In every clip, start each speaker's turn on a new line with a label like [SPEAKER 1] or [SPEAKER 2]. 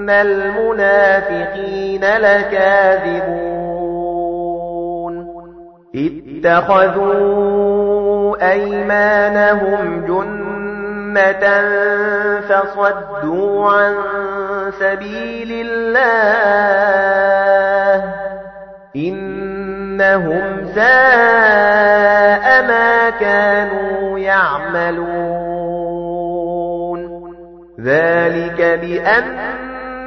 [SPEAKER 1] إِنَّ الْمُنَافِقِينَ لَكَاذِبُونَ اتَّخَذُوا أَيْمَانَهُمْ جُنَّةً فَصَدُّوا عَن سَبِيلِ اللَّهِ إِنَّهُمْ سَاءَ مَا كَانُوا يَعْمَلُونَ ذَلِكَ بِأَنَّ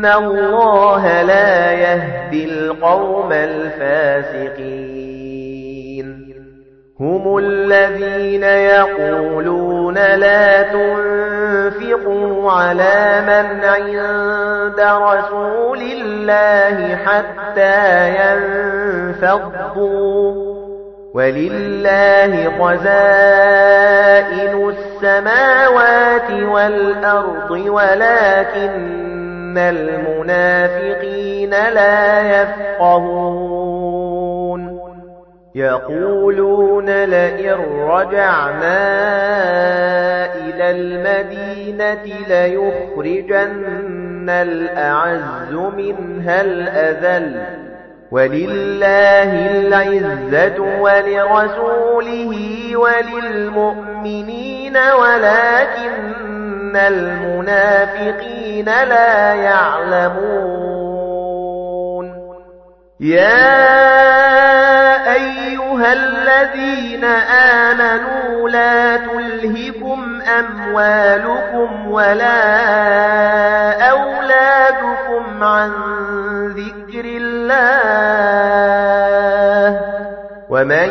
[SPEAKER 1] إِنَّ اللَّهَ لَا يَهْدِي الْقَوْمَ الْفَاسِقِينَ هُمُ الَّذِينَ يَقُولُونَ لَا تُنفِقُوا عَلَى مَنْ عِندَ رَسُولِ اللَّهِ حَتَّى يَنفَضُّوا وَلِلَّهِ خَزَائِنُ السَّمَاوَاتِ وَالْأَرْضِ وَلَكِنَّ إِنَّ الْمُنَافِقِينَ لَا يَفْقَهُونَ يَقُولُونَ لَئِن رَّجَعْنَا إِلَى الْمَدِينَةِ لَيُخْرِجَنَّ الْأَعَزُّ مِنْهَا الْأَذَلَّ وَلِلَّهِ الْعِزَّةُ وَلِرَسُولِهِ وَلِلْمُؤْمِنِينَ وَلَكِنَّ إِنَّ الْمُنَافِقِينَ لَا يَعْلَمُونَ يَا أَيُّهَا الَّذِينَ آمَنُوا لَا تُلْهِكُمْ أَمْوَالُكُمْ وَلَا أَوْلَادُكُمْ عَن ذِكْرِ اللَّهِ وَمَن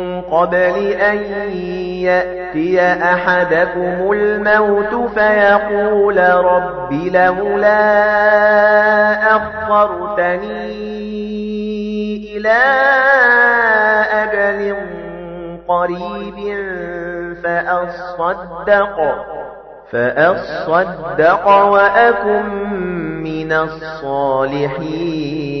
[SPEAKER 1] قَبْلِ أَن يَأْتِيَ أَحَدَكُمُ الْمَوْتُ فَيَقُولَ رَبِّ لَوْلَا أَخَّرْتَنِي إِلَى أَجَلٍ قَرِيبٍ فَأَصَّدَّقَ فَأَصَّدَّقَ وَأَكُن مِّنَ الصَّالِحِينَ.